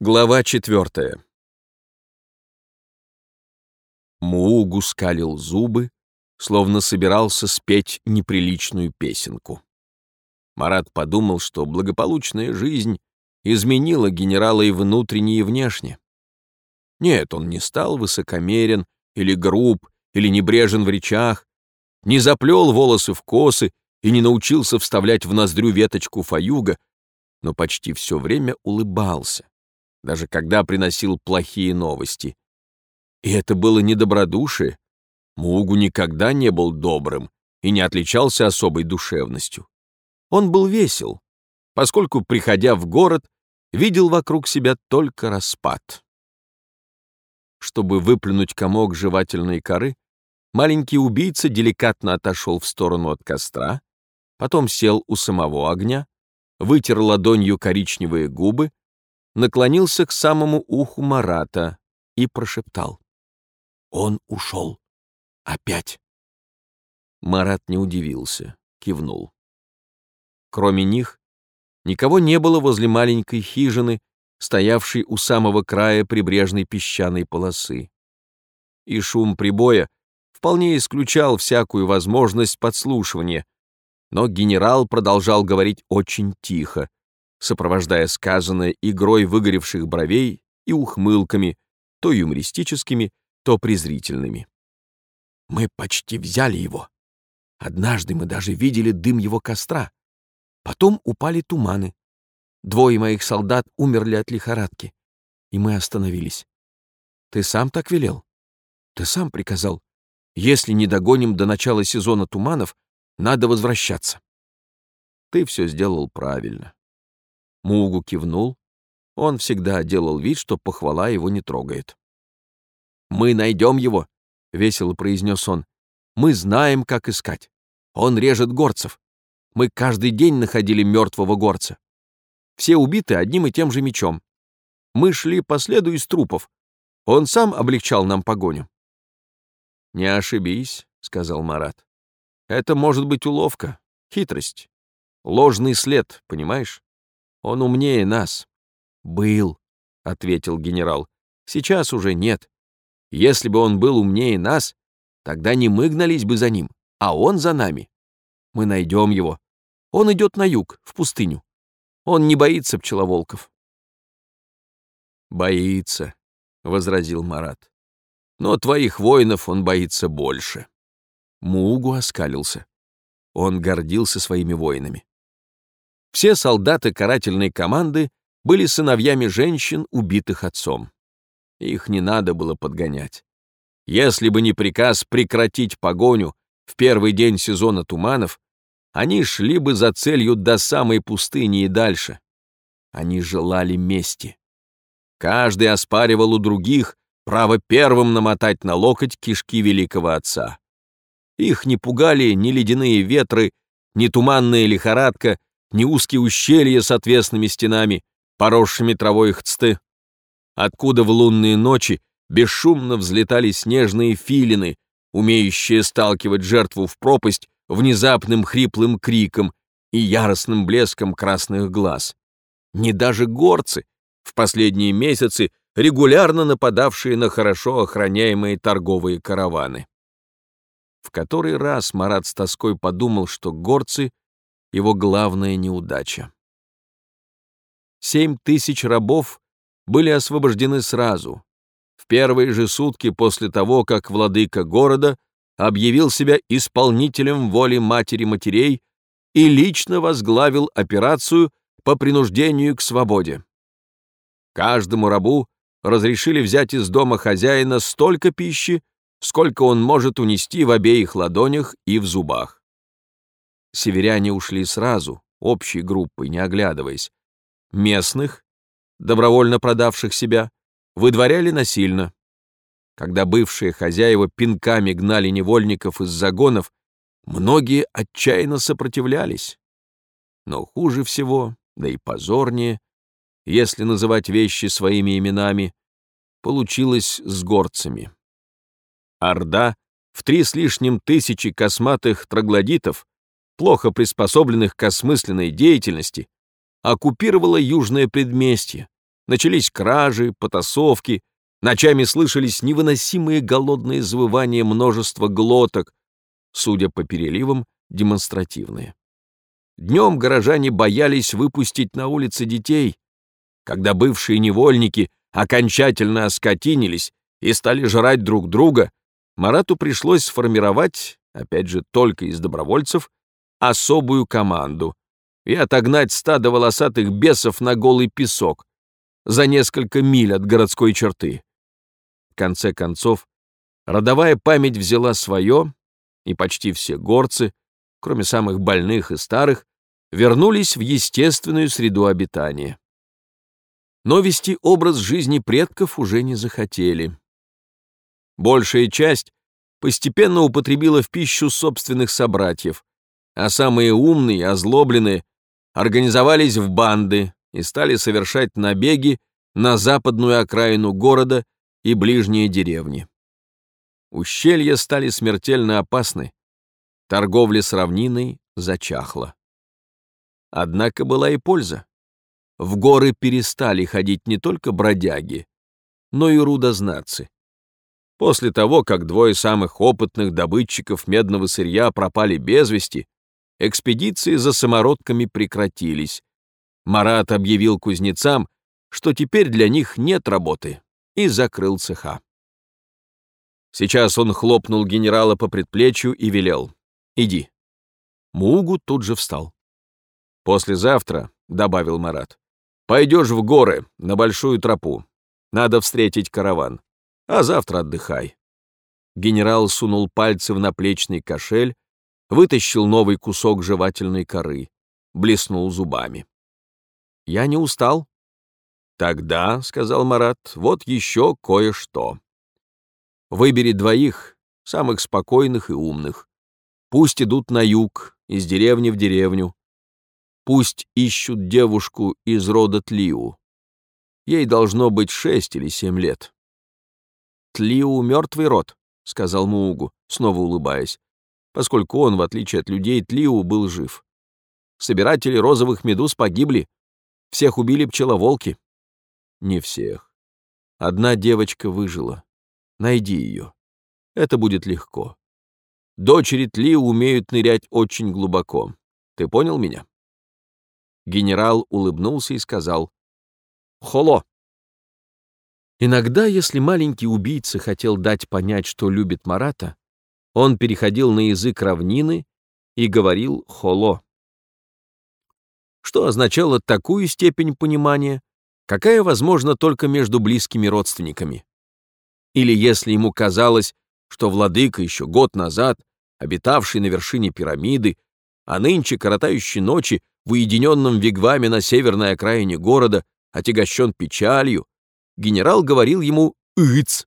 Глава четвертая. Муугу скалил зубы, словно собирался спеть неприличную песенку. Марат подумал, что благополучная жизнь изменила генерала и внутренне, и внешне. Нет, он не стал высокомерен или груб, или небрежен в речах, не заплел волосы в косы и не научился вставлять в ноздрю веточку фаюга, но почти все время улыбался даже когда приносил плохие новости. И это было недобродушие. Мугу никогда не был добрым и не отличался особой душевностью. Он был весел, поскольку, приходя в город, видел вокруг себя только распад. Чтобы выплюнуть комок жевательной коры, маленький убийца деликатно отошел в сторону от костра, потом сел у самого огня, вытер ладонью коричневые губы, наклонился к самому уху Марата и прошептал. «Он ушел. Опять». Марат не удивился, кивнул. Кроме них, никого не было возле маленькой хижины, стоявшей у самого края прибрежной песчаной полосы. И шум прибоя вполне исключал всякую возможность подслушивания, но генерал продолжал говорить очень тихо, сопровождая сказанное игрой выгоревших бровей и ухмылками, то юмористическими, то презрительными. «Мы почти взяли его. Однажды мы даже видели дым его костра. Потом упали туманы. Двое моих солдат умерли от лихорадки, и мы остановились. Ты сам так велел? Ты сам приказал. Если не догоним до начала сезона туманов, надо возвращаться. Ты все сделал правильно. Мугу кивнул. Он всегда делал вид, что похвала его не трогает. «Мы найдем его», — весело произнес он. «Мы знаем, как искать. Он режет горцев. Мы каждый день находили мертвого горца. Все убиты одним и тем же мечом. Мы шли по следу из трупов. Он сам облегчал нам погоню». «Не ошибись», — сказал Марат. «Это может быть уловка, хитрость, ложный след, понимаешь? Он умнее нас. Был, ответил генерал. Сейчас уже нет. Если бы он был умнее нас, тогда не мы гнались бы за ним, а он за нами. Мы найдем его. Он идет на юг, в пустыню. Он не боится пчеловолков. Боится, возразил Марат. Но твоих воинов он боится больше. Мугу оскалился. Он гордился своими воинами. Все солдаты карательной команды были сыновьями женщин, убитых отцом. Их не надо было подгонять. Если бы не приказ прекратить погоню в первый день сезона туманов, они шли бы за целью до самой пустыни и дальше. Они желали мести. Каждый оспаривал у других право первым намотать на локоть кишки великого отца. Их не пугали ни ледяные ветры, ни туманная лихорадка, ни узкие ущелья с отвесными стенами, поросшими травой хцты, откуда в лунные ночи бесшумно взлетали снежные филины, умеющие сталкивать жертву в пропасть внезапным хриплым криком и яростным блеском красных глаз. Не даже горцы, в последние месяцы регулярно нападавшие на хорошо охраняемые торговые караваны. В который раз Марат с тоской подумал, что горцы его главная неудача. Семь тысяч рабов были освобождены сразу, в первые же сутки после того, как владыка города объявил себя исполнителем воли матери матерей и лично возглавил операцию по принуждению к свободе. Каждому рабу разрешили взять из дома хозяина столько пищи, сколько он может унести в обеих ладонях и в зубах. Северяне ушли сразу, общей группой, не оглядываясь. Местных, добровольно продавших себя, выдворяли насильно. Когда бывшие хозяева пинками гнали невольников из загонов, многие отчаянно сопротивлялись. Но хуже всего, да и позорнее, если называть вещи своими именами, получилось с горцами. Орда в три с лишним тысячи косматых троглодитов плохо приспособленных к осмысленной деятельности, оккупировала южное предместье, Начались кражи, потасовки, ночами слышались невыносимые голодные завывания множества глоток, судя по переливам, демонстративные. Днем горожане боялись выпустить на улицы детей. Когда бывшие невольники окончательно оскотинились и стали жрать друг друга, Марату пришлось сформировать, опять же только из добровольцев, особую команду и отогнать стадо волосатых бесов на голый песок за несколько миль от городской черты. В конце концов, родовая память взяла свое, и почти все горцы, кроме самых больных и старых, вернулись в естественную среду обитания. Но вести образ жизни предков уже не захотели. Большая часть постепенно употребила в пищу собственных собратьев, а самые умные, озлобленные, организовались в банды и стали совершать набеги на западную окраину города и ближние деревни. Ущелья стали смертельно опасны, торговля с равниной зачахла. Однако была и польза. В горы перестали ходить не только бродяги, но и рудознатцы. После того, как двое самых опытных добытчиков медного сырья пропали без вести, экспедиции за самородками прекратились. Марат объявил кузнецам, что теперь для них нет работы, и закрыл цеха. Сейчас он хлопнул генерала по предплечью и велел. «Иди». Мугу тут же встал. «Послезавтра», — добавил Марат, — «пойдешь в горы, на большую тропу. Надо встретить караван. А завтра отдыхай». Генерал сунул пальцы в наплечный кошель, вытащил новый кусок жевательной коры, блеснул зубами. «Я не устал». «Тогда», — сказал Марат, — «вот еще кое-что. Выбери двоих, самых спокойных и умных. Пусть идут на юг, из деревни в деревню, Пусть ищут девушку из рода Тлиу. Ей должно быть шесть или семь лет. «Тлиу — мертвый род», — сказал Муугу, снова улыбаясь, поскольку он, в отличие от людей, Тлиу был жив. Собиратели розовых медуз погибли. Всех убили пчеловолки. Не всех. Одна девочка выжила. Найди ее. Это будет легко. Дочери Тлиу умеют нырять очень глубоко. Ты понял меня? Генерал улыбнулся и сказал «Холо». Иногда, если маленький убийца хотел дать понять, что любит Марата, он переходил на язык равнины и говорил «холо», что означало такую степень понимания, какая возможна только между близкими родственниками. Или если ему казалось, что владыка еще год назад, обитавший на вершине пирамиды, а нынче коротающий ночи в уединенном вигваме на северной окраине города, отягощен печалью, генерал говорил ему «ыц».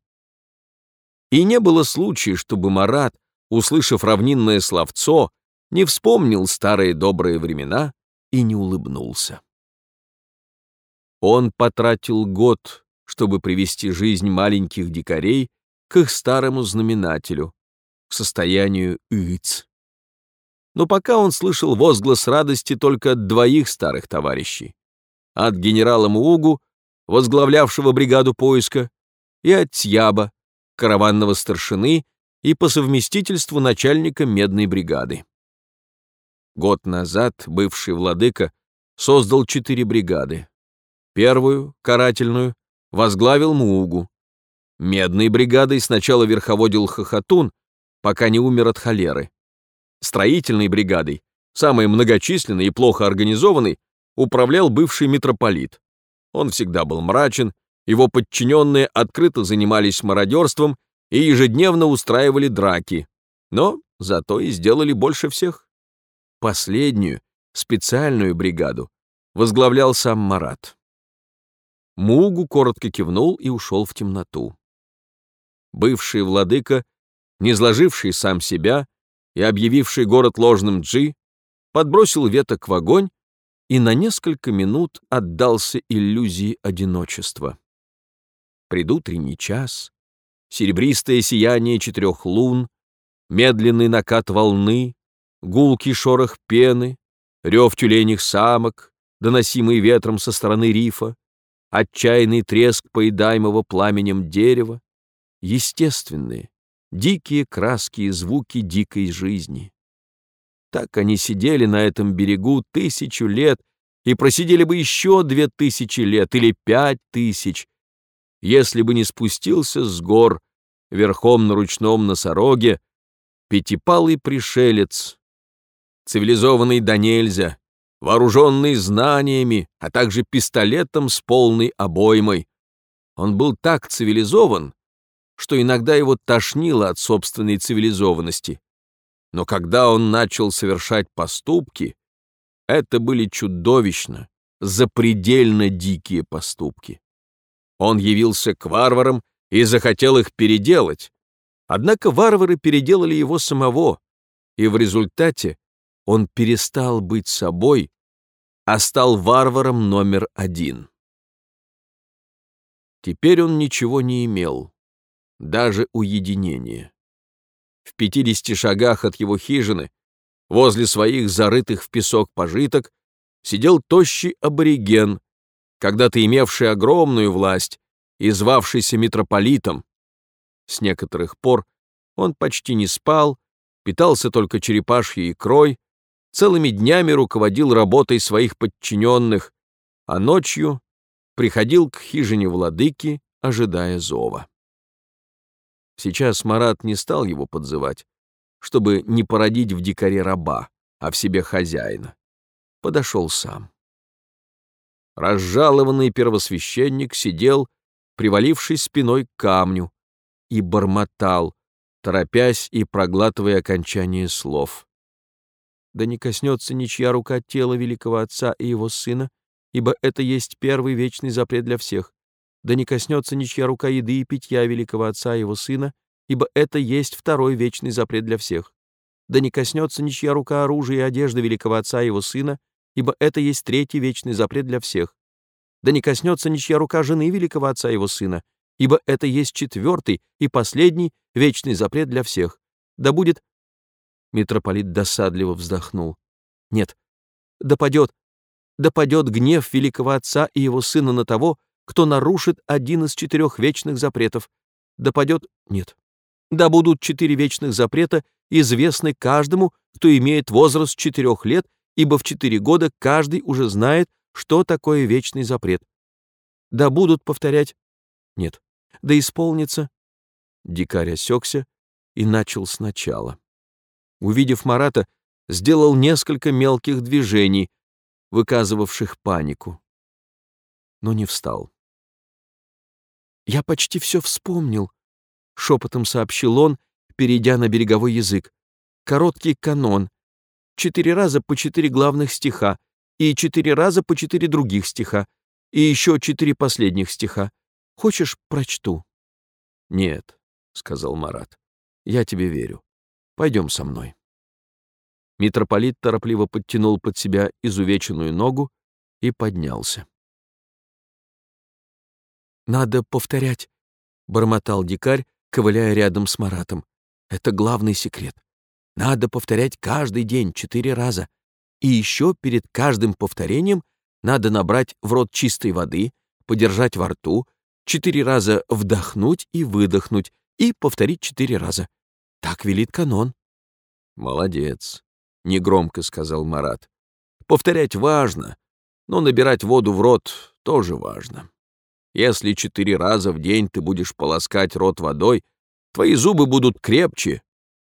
И не было случая, чтобы Марат, услышав равнинное словцо, не вспомнил старые добрые времена и не улыбнулся. Он потратил год, чтобы привести жизнь маленьких дикарей к их старому знаменателю, к состоянию «ыц» но пока он слышал возглас радости только от двоих старых товарищей. От генерала Муугу, возглавлявшего бригаду поиска, и от Тьяба, караванного старшины и по совместительству начальника медной бригады. Год назад бывший владыка создал четыре бригады. Первую, карательную, возглавил Муугу. Медной бригадой сначала верховодил Хохотун, пока не умер от холеры строительной бригадой, самой многочисленной и плохо организованной, управлял бывший митрополит. Он всегда был мрачен, его подчиненные открыто занимались мародерством и ежедневно устраивали драки, но зато и сделали больше всех. Последнюю, специальную бригаду возглавлял сам Марат. Мугу коротко кивнул и ушел в темноту. Бывший владыка, не изложивший сам себя, и объявивший город ложным Джи, подбросил веток в огонь и на несколько минут отдался иллюзии одиночества. Предутренний час, серебристое сияние четырех лун, медленный накат волны, гулкий шорох пены, рев тюленях самок, доносимый ветром со стороны рифа, отчаянный треск поедаемого пламенем дерева, естественные, дикие краски и звуки дикой жизни. Так они сидели на этом берегу тысячу лет и просидели бы еще две тысячи лет или пять тысяч, если бы не спустился с гор верхом на ручном носороге пятипалый пришелец, цивилизованный до нельзя, вооруженный знаниями, а также пистолетом с полной обоймой. Он был так цивилизован, что иногда его тошнило от собственной цивилизованности. Но когда он начал совершать поступки, это были чудовищно, запредельно дикие поступки. Он явился к варварам и захотел их переделать. Однако варвары переделали его самого, и в результате он перестал быть собой, а стал варваром номер один. Теперь он ничего не имел, даже уединения. В пятидесяти шагах от его хижины, возле своих зарытых в песок пожиток, сидел тощий абориген, когда-то имевший огромную власть и звавшийся митрополитом. С некоторых пор он почти не спал, питался только черепашьей икрой, целыми днями руководил работой своих подчиненных, а ночью приходил к хижине владыки, ожидая зова. Сейчас Марат не стал его подзывать, чтобы не породить в дикаре раба, а в себе хозяина. Подошел сам. Разжалованный первосвященник сидел, привалившись спиной к камню, и бормотал, торопясь и проглатывая окончание слов. «Да не коснется ничья рука тела великого отца и его сына, ибо это есть первый вечный запрет для всех. Да не коснется ничья рука еды и питья великого отца и его сына, ибо это есть второй вечный запрет для всех. Да не коснется ничья рука оружия и одежды великого отца и его сына, ибо это есть третий вечный запрет для всех. Да не коснется ничья рука жены великого отца его сына, ибо это есть четвертый и последний вечный запрет для всех. Да будет...» Митрополит досадливо вздохнул. «Нет, да падет, да падет гнев великого отца и его сына на того, кто нарушит один из четырех вечных запретов. Да падет... Нет. Да будут четыре вечных запрета известны каждому, кто имеет возраст четырех лет ибо в четыре года каждый уже знает, что такое вечный запрет. Да будут повторять? Нет. Да исполнится? Дикарь осекся и начал сначала. Увидев Марата, сделал несколько мелких движений, выказывавших панику, но не встал. «Я почти все вспомнил», — шепотом сообщил он, перейдя на береговой язык. «Короткий канон, четыре раза по четыре главных стиха, и четыре раза по четыре других стиха, и еще четыре последних стиха. Хочешь, прочту?» «Нет», — сказал Марат, — «я тебе верю. Пойдем со мной». Митрополит торопливо подтянул под себя изувеченную ногу и поднялся. «Надо повторять», — бормотал дикарь, ковыляя рядом с Маратом. «Это главный секрет. Надо повторять каждый день четыре раза. И еще перед каждым повторением надо набрать в рот чистой воды, подержать во рту, четыре раза вдохнуть и выдохнуть, и повторить четыре раза. Так велит канон. «Молодец», — негромко сказал Марат. «Повторять важно, но набирать воду в рот тоже важно. Если четыре раза в день ты будешь полоскать рот водой, твои зубы будут крепче,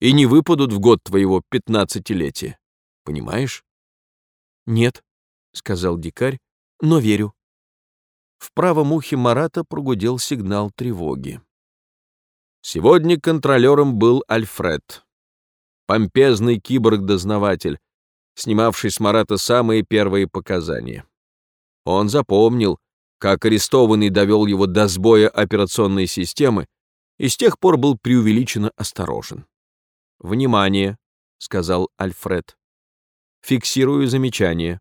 и не выпадут в год твоего пятнадцатилетия. Понимаешь? Нет, сказал дикарь, но верю. В правом ухе Марата прогудел сигнал тревоги. Сегодня контролером был Альфред, помпезный киборг-дознаватель, снимавший с Марата самые первые показания. Он запомнил, как арестованный довел его до сбоя операционной системы и с тех пор был преувеличенно осторожен. «Внимание!» — сказал Альфред. «Фиксирую замечание.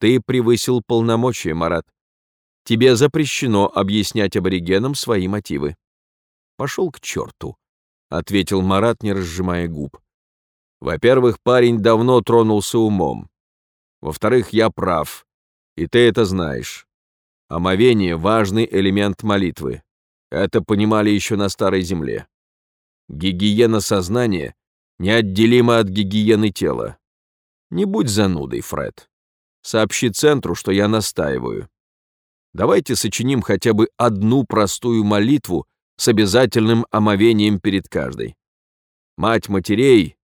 Ты превысил полномочия, Марат. Тебе запрещено объяснять аборигенам свои мотивы». «Пошел к черту», — ответил Марат, не разжимая губ. «Во-первых, парень давно тронулся умом. Во-вторых, я прав, и ты это знаешь. Омовение — важный элемент молитвы. Это понимали еще на Старой Земле. Гигиена сознания неотделима от гигиены тела. Не будь занудой, Фред. Сообщи центру, что я настаиваю. Давайте сочиним хотя бы одну простую молитву с обязательным омовением перед каждой. Мать матерей,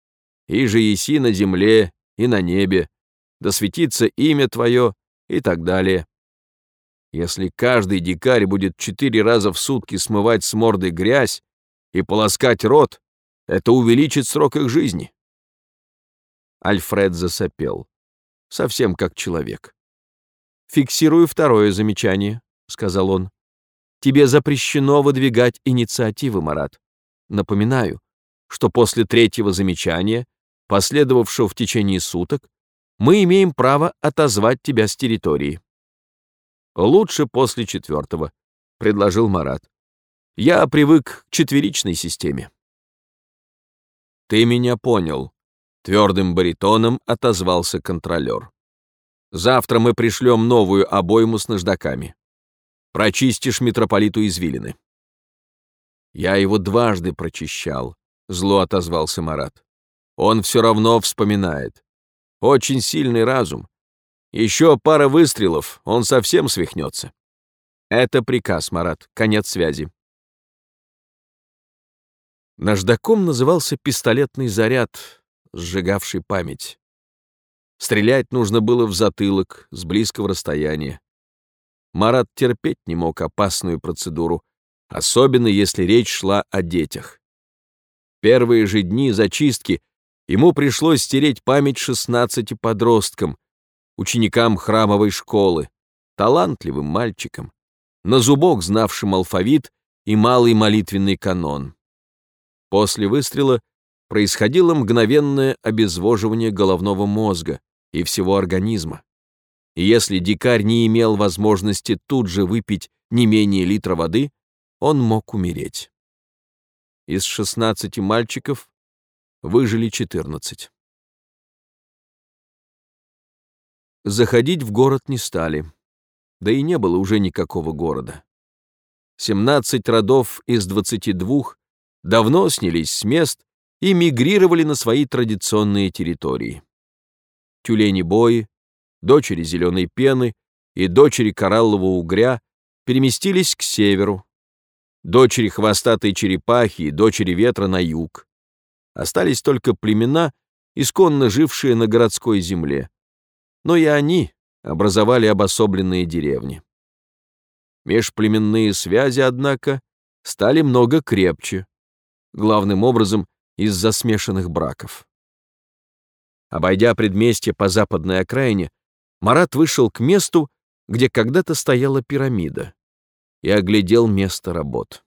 и же еси на земле и на небе, да светится имя Твое и так далее. Если каждый дикарь будет четыре раза в сутки смывать с морды грязь и полоскать рот, это увеличит срок их жизни. Альфред засопел, совсем как человек. «Фиксирую второе замечание», — сказал он. «Тебе запрещено выдвигать инициативы, Марат. Напоминаю, что после третьего замечания, последовавшего в течение суток, мы имеем право отозвать тебя с территории». «Лучше после четвертого», — предложил Марат. «Я привык к четверичной системе». «Ты меня понял», — твердым баритоном отозвался контролер. «Завтра мы пришлем новую обойму с наждаками. Прочистишь митрополиту извилины». «Я его дважды прочищал», — зло отозвался Марат. «Он все равно вспоминает. Очень сильный разум. Еще пара выстрелов, он совсем свихнется. Это приказ, Марат, конец связи. Наждаком назывался пистолетный заряд, сжигавший память. Стрелять нужно было в затылок, с близкого расстояния. Марат терпеть не мог опасную процедуру, особенно если речь шла о детях. Первые же дни зачистки ему пришлось стереть память 16 подросткам, ученикам храмовой школы, талантливым мальчикам, на зубок знавшим алфавит и малый молитвенный канон. После выстрела происходило мгновенное обезвоживание головного мозга и всего организма. И если дикарь не имел возможности тут же выпить не менее литра воды, он мог умереть. Из 16 мальчиков выжили 14. Заходить в город не стали. Да и не было уже никакого города. 17 родов из 22 давно снялись с мест и мигрировали на свои традиционные территории. Тюлени-бои, дочери зеленой пены и дочери кораллового угря переместились к северу, дочери хвостатой черепахи и дочери ветра на юг. Остались только племена, исконно жившие на городской земле, но и они образовали обособленные деревни. Межплеменные связи, однако, стали много крепче, главным образом из-за смешанных браков. Обойдя предместье по западной окраине, Марат вышел к месту, где когда-то стояла пирамида, и оглядел место работ.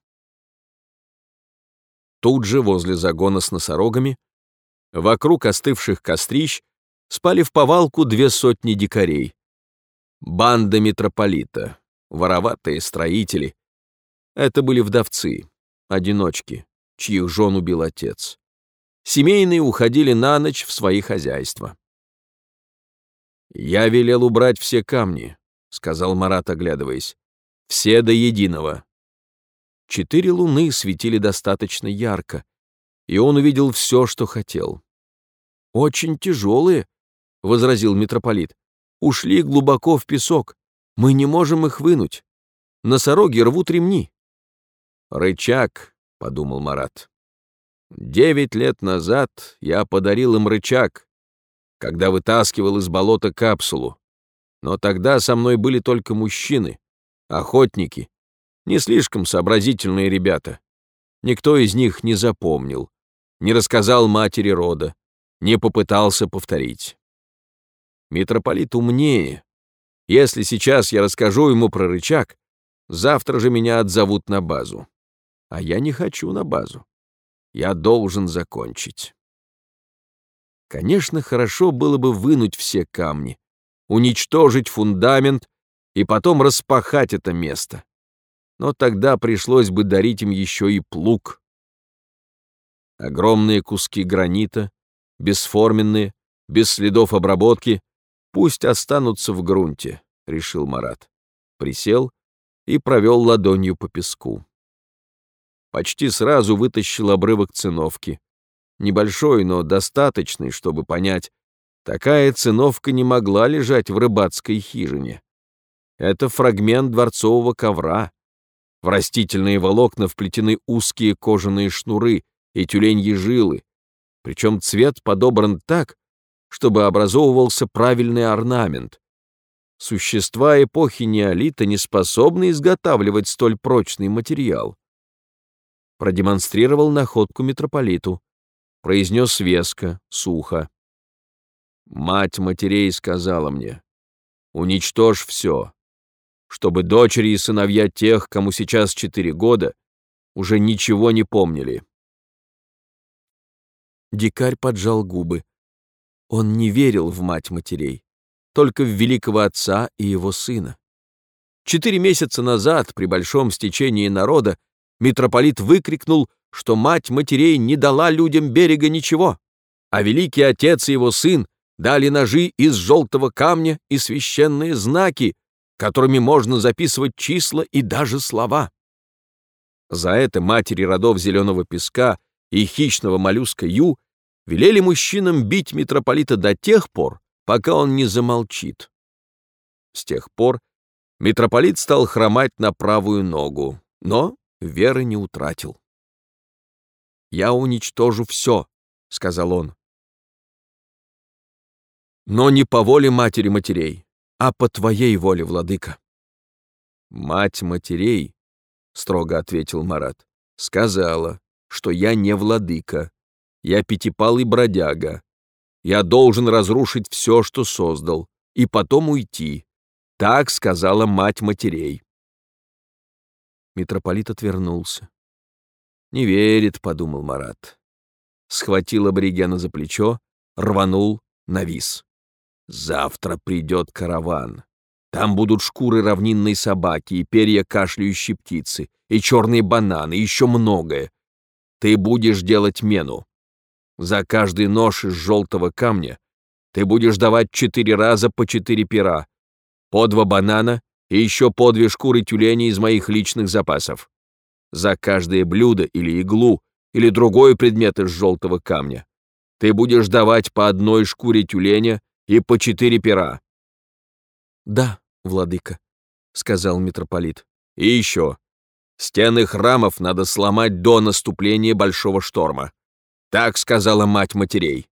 Тут же, возле загона с носорогами, вокруг остывших кострищ, спали в повалку две сотни дикарей. Банда митрополита, вороватые строители. Это были вдовцы, одиночки, чьих жен убил отец. Семейные уходили на ночь в свои хозяйства. «Я велел убрать все камни», — сказал Марат, оглядываясь. «Все до единого». Четыре луны светили достаточно ярко, и он увидел все, что хотел. «Очень тяжелые», возразил митрополит. «Ушли глубоко в песок. Мы не можем их вынуть. Носороги рвут ремни». «Рычаг», — подумал Марат. «Девять лет назад я подарил им рычаг, когда вытаскивал из болота капсулу. Но тогда со мной были только мужчины, охотники, не слишком сообразительные ребята. Никто из них не запомнил, не рассказал матери рода, не попытался повторить. Митрополит умнее. Если сейчас я расскажу ему про рычаг, завтра же меня отзовут на базу. А я не хочу на базу. Я должен закончить. Конечно, хорошо было бы вынуть все камни, уничтожить фундамент и потом распахать это место. Но тогда пришлось бы дарить им еще и плуг. Огромные куски гранита, бесформенные, без следов обработки, Пусть останутся в грунте, решил Марат. присел и провел ладонью по песку. Почти сразу вытащил обрывок циновки. Небольшой, но достаточный, чтобы понять, такая циновка не могла лежать в рыбацкой хижине. Это фрагмент дворцового ковра. В растительные волокна вплетены узкие кожаные шнуры и тюленьи жилы, причем цвет подобран так, чтобы образовывался правильный орнамент. Существа эпохи неолита не способны изготавливать столь прочный материал. Продемонстрировал находку митрополиту. Произнес веско, сухо. Мать матерей сказала мне, уничтожь все, чтобы дочери и сыновья тех, кому сейчас четыре года, уже ничего не помнили. Дикарь поджал губы. Он не верил в мать матерей, только в великого отца и его сына. Четыре месяца назад, при большом стечении народа, митрополит выкрикнул, что мать матерей не дала людям берега ничего, а великий отец и его сын дали ножи из желтого камня и священные знаки, которыми можно записывать числа и даже слова. За это матери родов зеленого песка и хищного моллюска Ю велели мужчинам бить митрополита до тех пор, пока он не замолчит. С тех пор митрополит стал хромать на правую ногу, но веры не утратил. «Я уничтожу все», — сказал он. «Но не по воле матери матерей, а по твоей воле, владыка». «Мать матерей», — строго ответил Марат, — сказала, что я не владыка, я пятипалый бродяга. Я должен разрушить все, что создал, и потом уйти. Так сказала мать матерей. Митрополит отвернулся. «Не верит», — подумал Марат. Схватил аборигена за плечо, рванул, навис. «Завтра придет караван. Там будут шкуры равнинной собаки и перья кашляющей птицы, и черные бананы, и еще многое. Ты будешь делать мену. За каждый нож из желтого камня ты будешь давать четыре раза по четыре пера, по два банана и еще по две шкуры тюленя из моих личных запасов. За каждое блюдо или иглу или другой предмет из желтого камня ты будешь давать по одной шкуре тюленя и по четыре пера. «Да, владыка», — сказал митрополит. «И еще. Стены храмов надо сломать до наступления большого шторма. Так сказала мать матерей.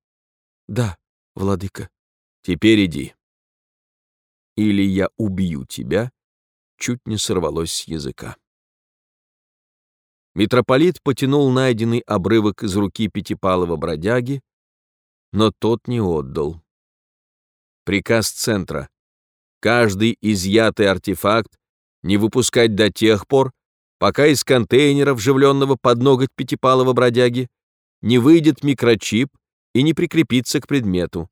Да, владыка. Теперь иди. Или я убью тебя, чуть не сорвалось с языка. Митрополит потянул найденный обрывок из руки пятипалого бродяги, но тот не отдал. Приказ центра. Каждый изъятый артефакт не выпускать до тех пор, пока из контейнера, вживленного под ноготь пятипалого бродяги, не выйдет микрочип и не прикрепится к предмету.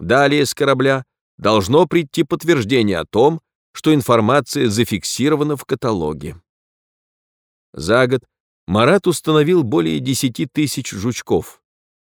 Далее с корабля должно прийти подтверждение о том, что информация зафиксирована в каталоге. За год Марат установил более 10 тысяч жучков.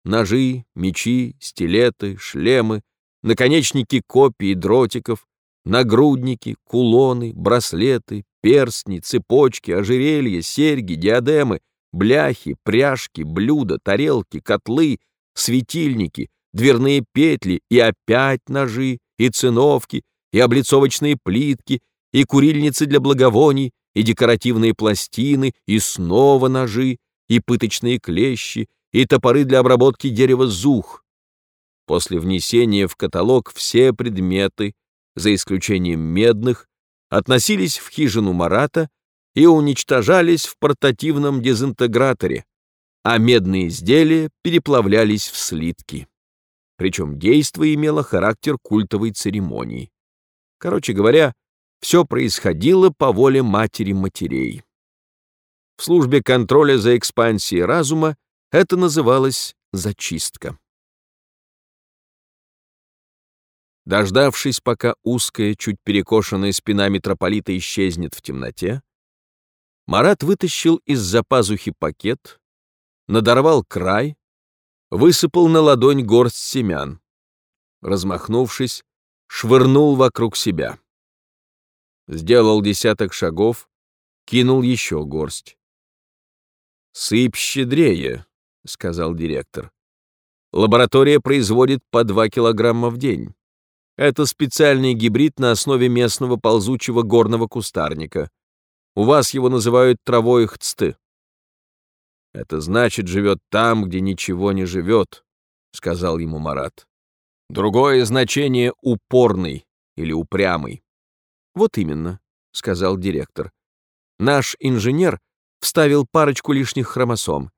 Ножи, мечи, стилеты, шлемы, наконечники копий и дротиков, нагрудники, кулоны, браслеты, перстни, цепочки, ожерелья, серьги, диадемы, бляхи, пряжки, блюда, тарелки, котлы, светильники, дверные петли и опять ножи, и циновки, и облицовочные плитки, и курильницы для благовоний, и декоративные пластины, и снова ножи, и пыточные клещи, и топоры для обработки дерева зух. После внесения в каталог все предметы, за исключением медных, относились в хижину Марата и уничтожались в портативном дезинтеграторе, а медные изделия переплавлялись в слитки. Причем действо имело характер культовой церемонии. Короче говоря, все происходило по воле матери матерей. В службе контроля за экспансией разума это называлось зачистка. Дождавшись, пока узкая, чуть перекошенная спина митрополита исчезнет в темноте, Марат вытащил из-за пазухи пакет, надорвал край, высыпал на ладонь горсть семян. Размахнувшись, швырнул вокруг себя. сделал десяток шагов, кинул еще горсть. «Сыпь щедрее», — сказал директор. «Лаборатория производит по два килограмма в день. Это специальный гибрид на основе местного ползучего горного кустарника. У вас его называют травой хцты. Это значит, живет там, где ничего не живет, сказал ему Марат. Другое значение — упорный или упрямый. Вот именно, сказал директор. Наш инженер вставил парочку лишних хромосом.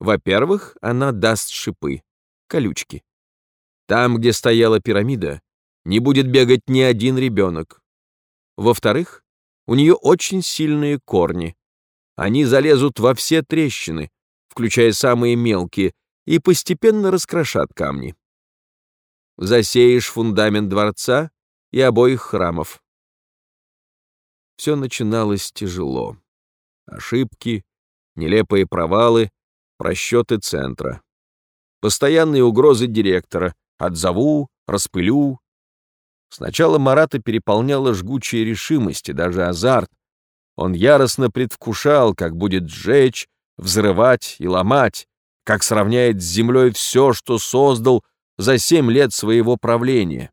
Во-первых, она даст шипы, колючки. Там, где стояла пирамида, не будет бегать ни один ребенок. Во-вторых, у нее очень сильные корни. Они залезут во все трещины, включая самые мелкие, и постепенно раскрошат камни. Засеешь фундамент дворца и обоих храмов. Все начиналось тяжело. Ошибки, нелепые провалы, просчеты центра. Постоянные угрозы директора. Отзову, распылю, Сначала Марата переполняла жгучая решимость и даже азарт. Он яростно предвкушал, как будет сжечь, взрывать и ломать, как сравняет с землей все, что создал за семь лет своего правления.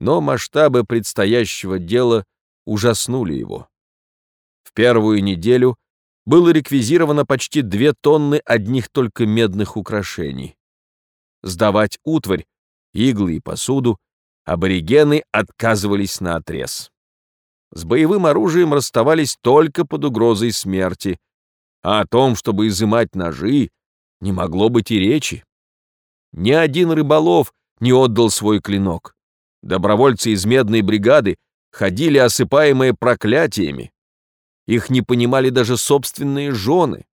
Но масштабы предстоящего дела ужаснули его. В первую неделю было реквизировано почти две тонны одних только медных украшений. Сдавать утварь, иглы и посуду аборигены отказывались на отрез. С боевым оружием расставались только под угрозой смерти, а о том, чтобы изымать ножи, не могло быть и речи. Ни один рыболов не отдал свой клинок. Добровольцы из медной бригады ходили осыпаемые проклятиями. Их не понимали даже собственные жены.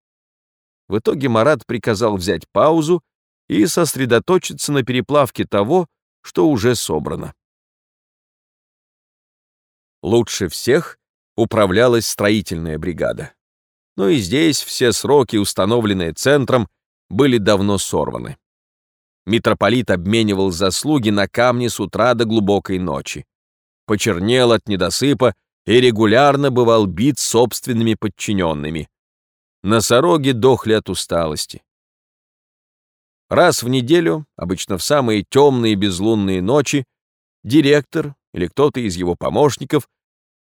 В итоге Марат приказал взять паузу и сосредоточиться на переплавке того, что уже собрано. Лучше всех управлялась строительная бригада. Но и здесь все сроки, установленные центром, были давно сорваны. Митрополит обменивал заслуги на камни с утра до глубокой ночи. Почернел от недосыпа и регулярно бывал бит собственными подчиненными. Носороги дохли от усталости. Раз в неделю, обычно в самые темные безлунные ночи, директор или кто-то из его помощников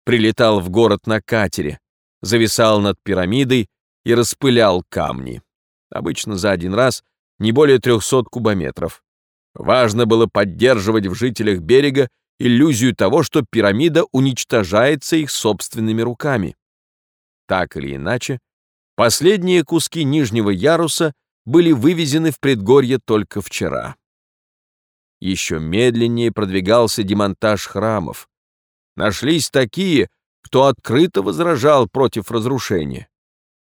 прилетал в город на катере, зависал над пирамидой и распылял камни. Обычно за один раз не более 300 кубометров. Важно было поддерживать в жителях берега иллюзию того, что пирамида уничтожается их собственными руками. Так или иначе, последние куски нижнего яруса были вывезены в предгорье только вчера. Еще медленнее продвигался демонтаж храмов. Нашлись такие, кто открыто возражал против разрушения.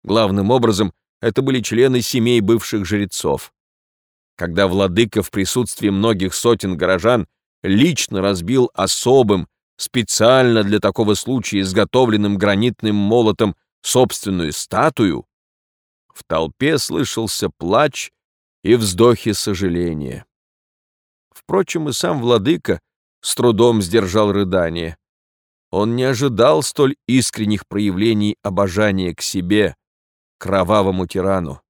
Главным образом, это были члены семей бывших жрецов. Когда владыка в присутствии многих сотен горожан лично разбил особым, специально для такого случая изготовленным гранитным молотом собственную статую, в толпе слышался плач и вздохи сожаления. Впрочем, и сам владыка с трудом сдержал рыдание. Он не ожидал столь искренних проявлений обожания к себе, кровавому тирану.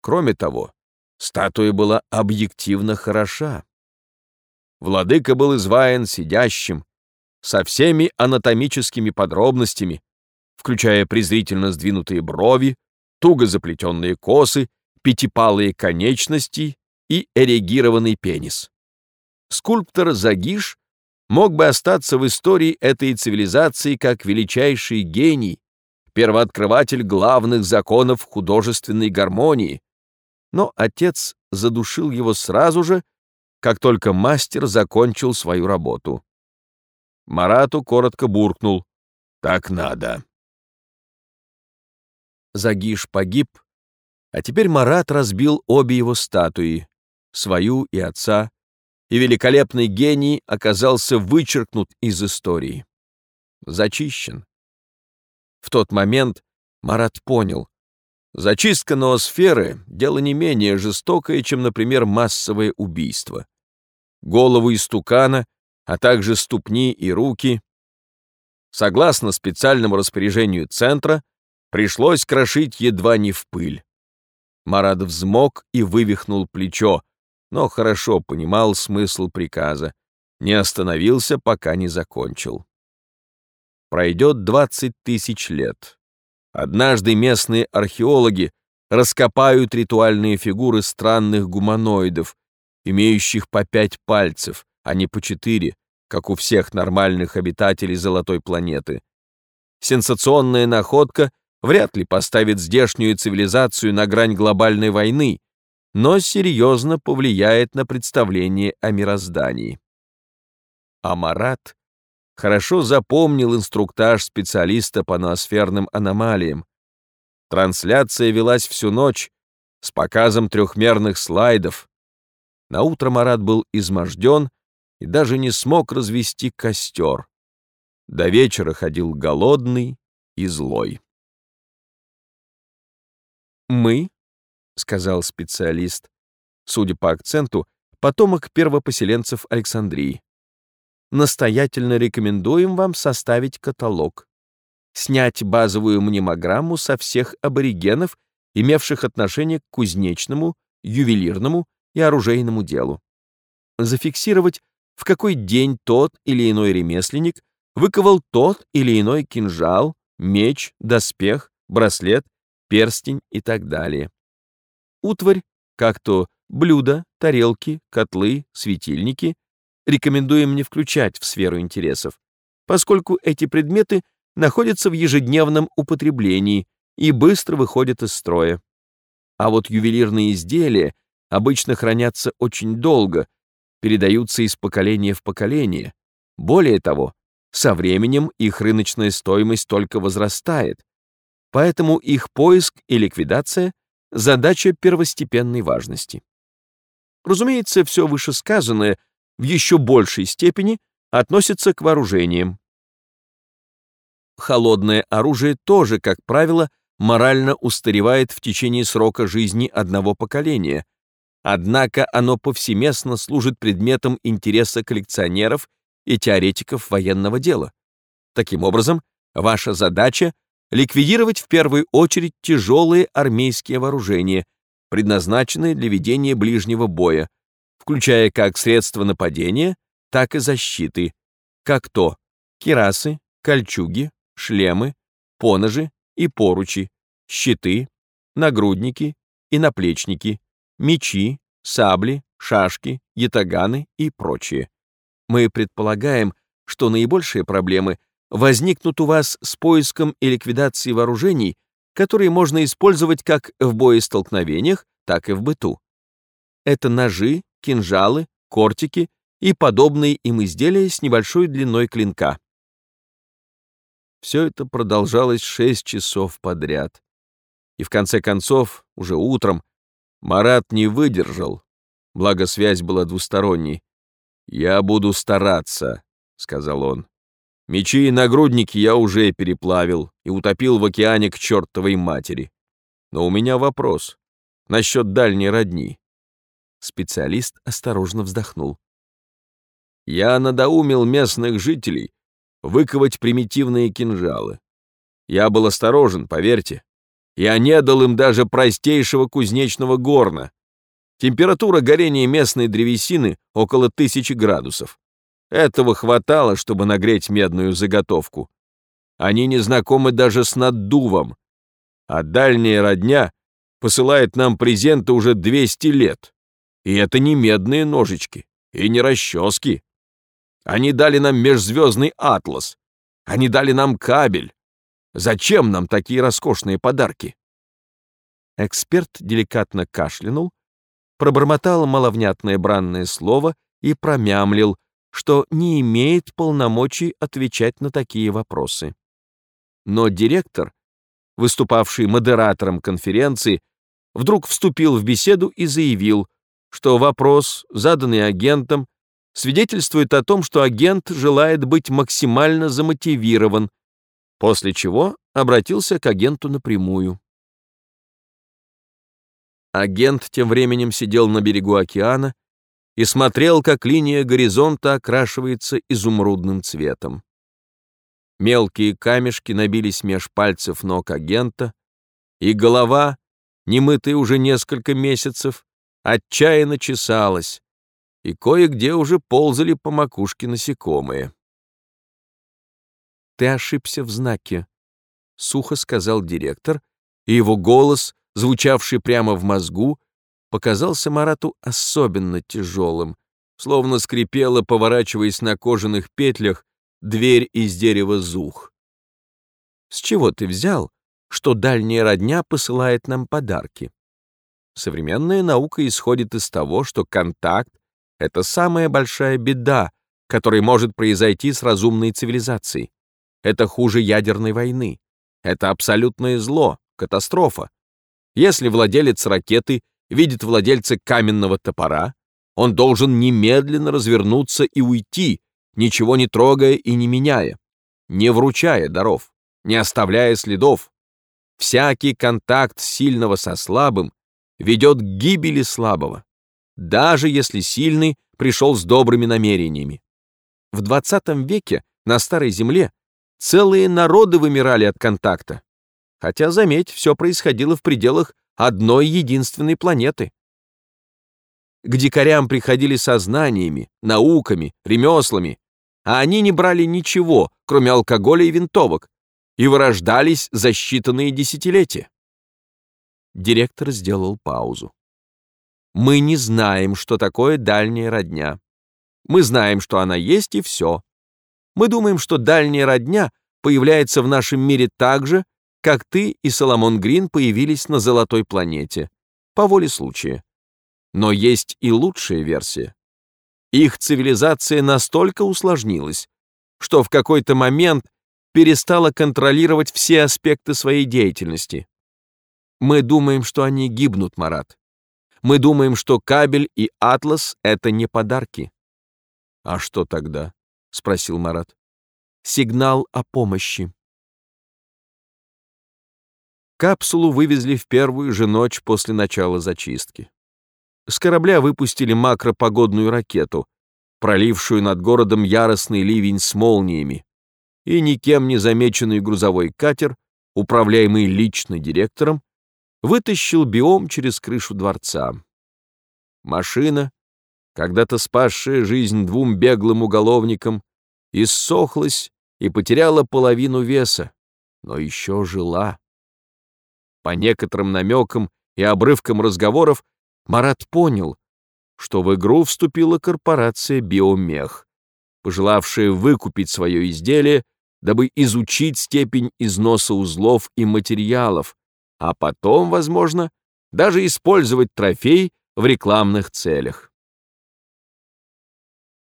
Кроме того, статуя была объективно хороша. Владыка был изваян сидящим, со всеми анатомическими подробностями, включая презрительно сдвинутые брови, туго заплетенные косы, пятипалые конечности и эрегированный пенис. Скульптор Загиш мог бы остаться в истории этой цивилизации как величайший гений, первооткрыватель главных законов художественной гармонии, но отец задушил его сразу же, как только мастер закончил свою работу. Марату коротко буркнул «Так надо». Загиш погиб, а теперь Марат разбил обе его статуи, свою и отца, и великолепный гений оказался вычеркнут из истории. Зачищен. В тот момент Марат понял, зачистка ноосферы — дело не менее жестокое, чем, например, массовое убийство. Голову истукана, а также ступни и руки согласно специальному распоряжению центра, пришлось крошить едва не в пыль. Марат взмок и вывихнул плечо, но хорошо понимал смысл приказа, не остановился, пока не закончил. Пройдет 20 тысяч лет. Однажды местные археологи раскопают ритуальные фигуры странных гуманоидов, имеющих по пять пальцев, а не по четыре, как у всех нормальных обитателей золотой планеты. Сенсационная находка вряд ли поставит здешнюю цивилизацию на грань глобальной войны, но серьезно повлияет на представление о мироздании. Амарат хорошо запомнил инструктаж специалиста по ноосферным аномалиям. Трансляция велась всю ночь с показом трехмерных слайдов. На утро Марат был изможден и даже не смог развести костер. До вечера ходил голодный и злой. «Мы», — сказал специалист, судя по акценту, потомок первопоселенцев Александрии, настоятельно рекомендуем вам составить каталог, снять базовую мнемограмму со всех аборигенов, имевших отношение к кузнечному, ювелирному и оружейному делу, зафиксировать, в какой день тот или иной ремесленник выковал тот или иной кинжал, меч, доспех, браслет, перстень и так далее. Утварь, как то блюда, тарелки, котлы, светильники, рекомендуем не включать в сферу интересов, поскольку эти предметы находятся в ежедневном употреблении и быстро выходят из строя. А вот ювелирные изделия обычно хранятся очень долго, передаются из поколения в поколение. Более того, со временем их рыночная стоимость только возрастает, поэтому их поиск и ликвидация — задача первостепенной важности. Разумеется, все вышесказанное в еще большей степени относится к вооружениям. Холодное оружие тоже, как правило, морально устаревает в течение срока жизни одного поколения, Однако оно повсеместно служит предметом интереса коллекционеров и теоретиков военного дела. Таким образом, ваша задача — ликвидировать в первую очередь тяжелые армейские вооружения, предназначенные для ведения ближнего боя, включая как средства нападения, так и защиты, как то кирасы, кольчуги, шлемы, поножи и поручи, щиты, нагрудники и наплечники, мечи, сабли, шашки, ятаганы и прочее. Мы предполагаем, что наибольшие проблемы возникнут у вас с поиском и ликвидацией вооружений, которые можно использовать как в боестолкновениях, так и в быту. Это ножи, кинжалы, кортики и подобные им изделия с небольшой длиной клинка. Все это продолжалось шесть часов подряд. И в конце концов, уже утром, Марат не выдержал, благо связь была двусторонней. «Я буду стараться», — сказал он. «Мечи и нагрудники я уже переплавил и утопил в океане к чертовой матери. Но у меня вопрос насчет дальней родни». Специалист осторожно вздохнул. «Я надоумил местных жителей выковать примитивные кинжалы. Я был осторожен, поверьте. Я не дал им даже простейшего кузнечного горна. Температура горения местной древесины около тысячи градусов. Этого хватало, чтобы нагреть медную заготовку. Они не знакомы даже с наддувом. А дальняя родня посылает нам презенты уже 200 лет. И это не медные ножички, и не расчески. Они дали нам межзвездный атлас. Они дали нам кабель. Зачем нам такие роскошные подарки?» Эксперт деликатно кашлянул, пробормотал маловнятное бранное слово и промямлил, что не имеет полномочий отвечать на такие вопросы. Но директор, выступавший модератором конференции, вдруг вступил в беседу и заявил, что вопрос, заданный агентом, свидетельствует о том, что агент желает быть максимально замотивирован после чего обратился к агенту напрямую. Агент тем временем сидел на берегу океана и смотрел, как линия горизонта окрашивается изумрудным цветом. Мелкие камешки набились меж пальцев ног агента, и голова, немытая уже несколько месяцев, отчаянно чесалась, и кое-где уже ползали по макушке насекомые. «Ты ошибся в знаке», — сухо сказал директор, и его голос, звучавший прямо в мозгу, показался Марату особенно тяжелым, словно скрипела, поворачиваясь на кожаных петлях, дверь из дерева зух. «С чего ты взял, что дальняя родня посылает нам подарки?» Современная наука исходит из того, что контакт — это самая большая беда, которая может произойти с разумной цивилизацией. Это хуже ядерной войны. Это абсолютное зло, катастрофа. Если владелец ракеты видит владельца каменного топора, он должен немедленно развернуться и уйти, ничего не трогая и не меняя, не вручая даров, не оставляя следов. Всякий контакт сильного со слабым ведет к гибели слабого, даже если сильный пришел с добрыми намерениями. В 20 веке на Старой Земле целые народы вымирали от контакта. Хотя, заметь, все происходило в пределах одной единственной планеты. К дикарям приходили со знаниями, науками, ремеслами, а они не брали ничего, кроме алкоголя и винтовок, и вырождались за считанные десятилетия. Директор сделал паузу. Мы не знаем, что такое дальняя родня. Мы знаем, что она есть, и все. Мы думаем, что дальняя родня появляется в нашем мире так же, как ты и Соломон Грин появились на Золотой планете, по воле случая. Но есть и лучшая версия. Их цивилизация настолько усложнилась, что в какой-то момент перестала контролировать все аспекты своей деятельности. Мы думаем, что они гибнут, Марат. Мы думаем, что кабель и атлас — это не подарки. «А что тогда?» — спросил Марат. «Сигнал о помощи». Капсулу вывезли в первую же ночь после начала зачистки. С корабля выпустили макропогодную ракету, пролившую над городом яростный ливень с молниями, и никем не замеченный грузовой катер, управляемый лично директором, вытащил биом через крышу дворца. Машина, когда-то спасшая жизнь двум беглым уголовникам, иссохлась и потеряла половину веса, но еще жила. По некоторым намекам и обрывкам разговоров Марат понял, что в игру вступила корпорация «Биомех», пожелавшая выкупить свое изделие, дабы изучить степень износа узлов и материалов, а потом, возможно, даже использовать трофей в рекламных целях.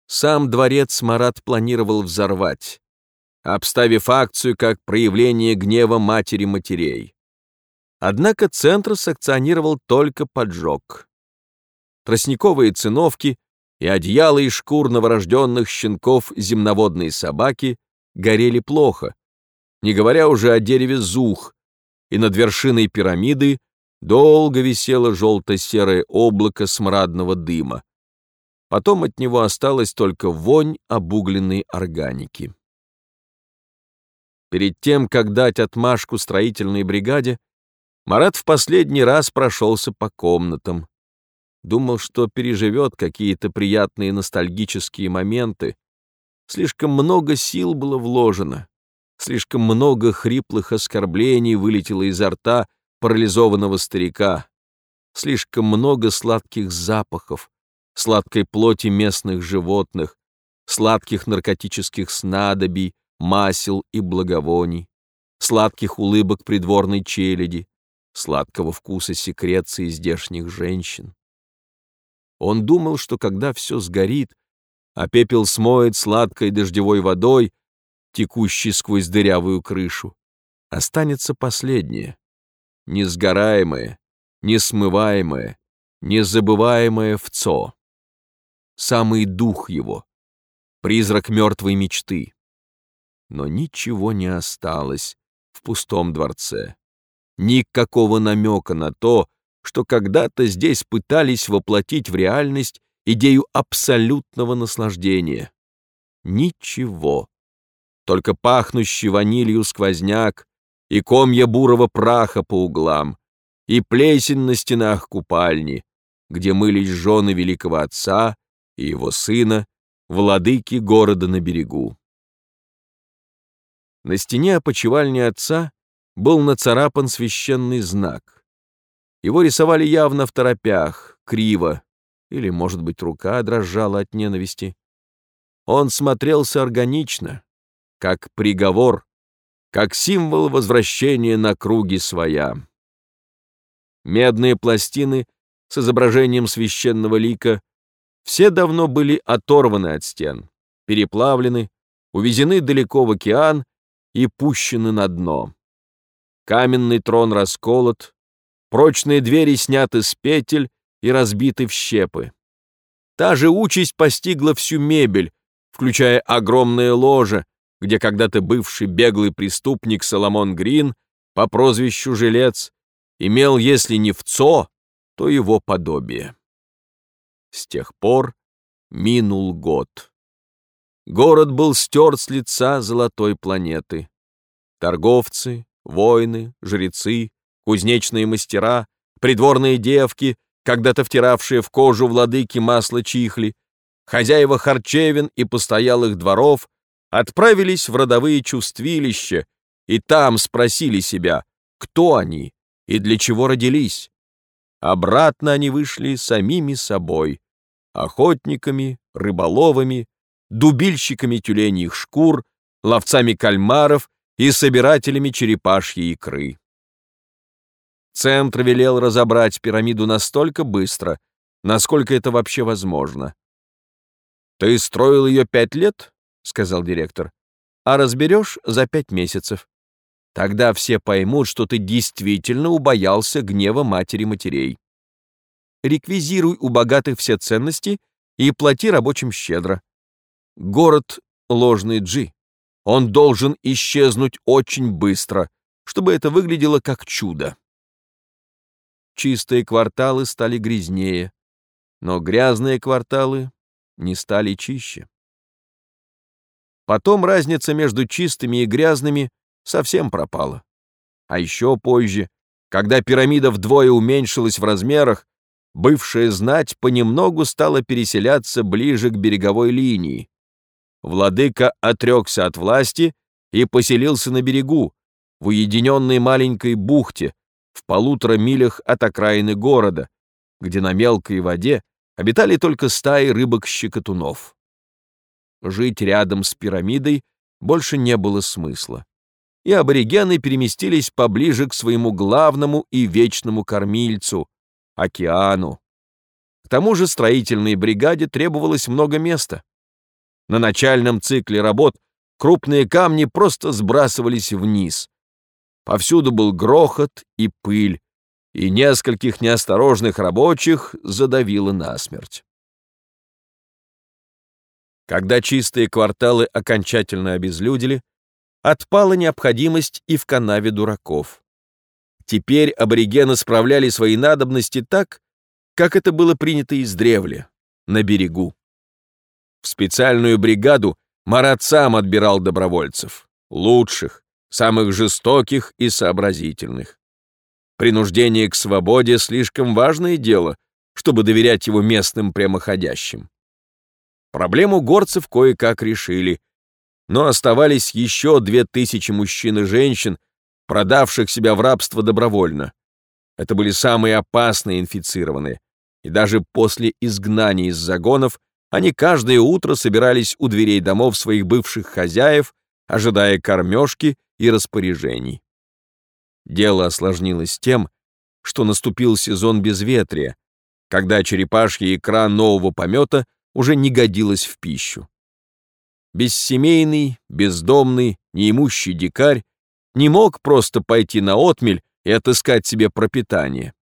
Сам дворец Марат планировал взорвать, обставив акцию как проявление гнева матери матерей. Однако центр санкционировал только поджог. Тростниковые циновки и одеяла из шкур новорожденных щенков земноводной собаки горели плохо, не говоря уже о дереве зух, и над вершиной пирамиды долго висело желто-серое облако смрадного дыма. Потом от него осталась только вонь обугленной органики. Перед тем, как дать отмашку строительной бригаде, Марат в последний раз прошелся по комнатам. Думал, что переживет какие-то приятные ностальгические моменты. Слишком много сил было вложено. Слишком много хриплых оскорблений вылетело изо рта парализованного старика. Слишком много сладких запахов, сладкой плоти местных животных, сладких наркотических снадобий, масел и благовоний, сладких улыбок придворной челяди, сладкого вкуса секреции здешних женщин. Он думал, что когда все сгорит, а пепел смоет сладкой дождевой водой, текущей сквозь дырявую крышу, останется последнее, несгораемое, несмываемое, незабываемое вцо. Самый дух его, призрак мертвой мечты. Но ничего не осталось в пустом дворце никакого намека на то, что когда-то здесь пытались воплотить в реальность идею абсолютного наслаждения. Ничего. только пахнущий ванилью сквозняк и комья бурого праха по углам, и плесень на стенах купальни, где мылись жены великого отца и его сына, владыки города на берегу. На стене опочивальни отца был нацарапан священный знак. Его рисовали явно в торопях, криво, или, может быть, рука дрожала от ненависти. Он смотрелся органично, как приговор, как символ возвращения на круги своя. Медные пластины с изображением священного лика все давно были оторваны от стен, переплавлены, увезены далеко в океан и пущены на дно. Каменный трон расколот, прочные двери сняты с петель и разбиты в щепы. Та же участь постигла всю мебель, включая огромное ложе, где когда-то бывший беглый преступник Соломон Грин по прозвищу Жилец имел, если не вцо, то его подобие. С тех пор минул год. Город был стерт с лица золотой планеты. Торговцы, воины, жрецы, кузнечные мастера, придворные девки, когда-то втиравшие в кожу владыки масло чихли, хозяева харчевин и постоялых дворов отправились в родовые чувствилища и там спросили себя, кто они и для чего родились. Обратно они вышли самими собой, охотниками, рыболовами, дубильщиками тюленьих шкур, ловцами кальмаров и собирателями черепашьей икры. Центр велел разобрать пирамиду настолько быстро, насколько это вообще возможно. «Ты строил ее пять лет?» — сказал директор. «А разберешь за пять месяцев. Тогда все поймут, что ты действительно убоялся гнева матери матерей. Реквизируй у богатых все ценности и плати рабочим щедро. Город — ложный Джи. Он должен исчезнуть очень быстро, чтобы это выглядело как чудо. Чистые кварталы стали грязнее, но грязные кварталы не стали чище. Потом разница между чистыми и грязными совсем пропала. А еще позже, когда пирамида вдвое уменьшилась в размерах, бывшая знать понемногу стала переселяться ближе к береговой линии, владыка отрекся от власти и поселился на берегу, в уединенной маленькой бухте, в полутора милях от окраины города, где на мелкой воде обитали только стаи рыбок-щекотунов. Жить рядом с пирамидой больше не было смысла, и аборигены переместились поближе к своему главному и вечному кормильцу — океану. К тому же строительной бригаде требовалось много места. На начальном цикле работ крупные камни просто сбрасывались вниз. Повсюду был грохот и пыль, и нескольких неосторожных рабочих задавило насмерть. Когда чистые кварталы окончательно обезлюдили, отпала необходимость и в канаве дураков. Теперь аборигены справляли свои надобности так, как это было принято издревле, на берегу. В специальную бригаду Марат сам отбирал добровольцев, лучших, самых жестоких и сообразительных. Принуждение к свободе — слишком важное дело, чтобы доверять его местным прямоходящим. Проблему горцев кое-как решили, но оставались еще две тысячи мужчин и женщин, продавших себя в рабство добровольно. Это были самые опасные инфицированные, и даже после изгнания из загонов они каждое утро собирались у дверей домов своих бывших хозяев, ожидая кормежки и распоряжений. Дело осложнилось тем, что наступил сезон безветрия, когда черепашья икра нового помета уже не годилась в пищу. Бессемейный, бездомный, неимущий дикарь не мог просто пойти на отмель и отыскать себе пропитание.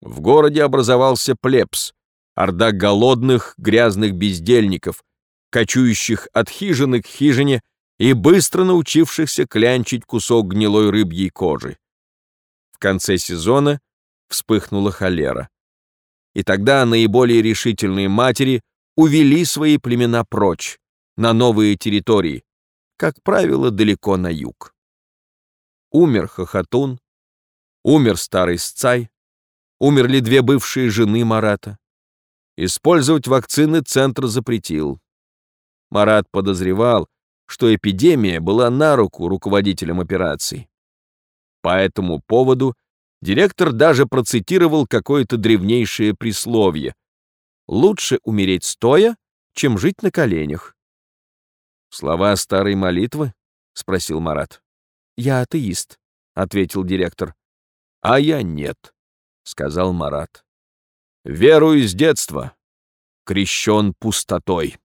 В городе образовался плебс, орда голодных, грязных бездельников, кочующих от хижины к хижине и быстро научившихся клянчить кусок гнилой рыбьей кожи. В конце сезона вспыхнула холера. И тогда наиболее решительные матери увели свои племена прочь, на новые территории, как правило, далеко на юг. Умер Хохотун, умер старый Сцай, умерли две бывшие жены Марата. Использовать вакцины Центр запретил. Марат подозревал, что эпидемия была на руку руководителям операций. По этому поводу директор даже процитировал какое-то древнейшее присловие. «Лучше умереть стоя, чем жить на коленях». «Слова старой молитвы?» — спросил Марат. «Я атеист», — ответил директор. «А я нет», — сказал Марат. «Верую с детства, крещен пустотой».